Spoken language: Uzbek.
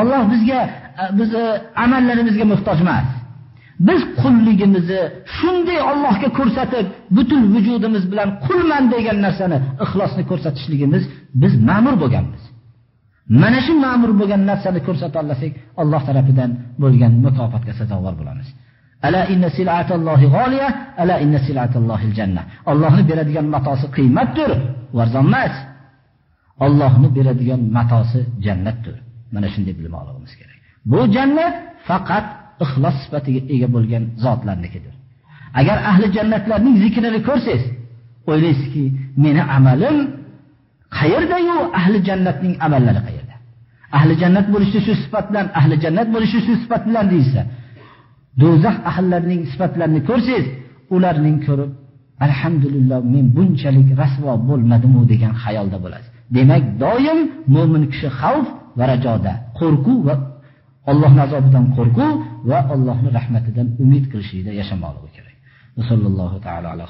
Alloh bizga e, bizni e, amallarimizga muhtoj emas. Biz qulligimizni shunday Allohga ko'rsatib, butun vujudimiz bilan qulman degan narsani ixlosni ko'rsatishligimiz biz ma'mur bo'lganmiz. Mana shu ma'mur bo'lgan narsani ko'rsata olsak, Alloh tomonidan bo'lgan mukofotga sazovor bo'lamiz. Ala inna sil'atallohi g'oliya, ala inna sil'atallohil janna. Allohni beradigan matosi qiymatdir, arzon emas. Allohni beradigan matosi jannatdir. Mana shunday bilib olishimiz kerak. Bu jannat faqat ixlos sifatiga ega bo'lgan zotlarnikidir. Agar ahli jannatlarning zikrini ko'rsangiz, o'ylaysizki, meni amalim qayerdayu ahli jannatning amallari qayerda? Ahli jannat bo'lishi shu sifat bilan, ahli jannat bo'lishi shu sifat bilan deysa, do'zax ahllarining sifatlarini ko'rsangiz, ularning ko'rib, alhamdulillah men bunchalik rasvo bo'lmadimu degan xayolda bo'lasiz. Demak, doim mu'min kishi xavf va rajoda, qo'rquv va allohni azobidan qo'rquv va Allohning rahmatidan umid qilishlikda yashamoqligi kerak. Taala alayhi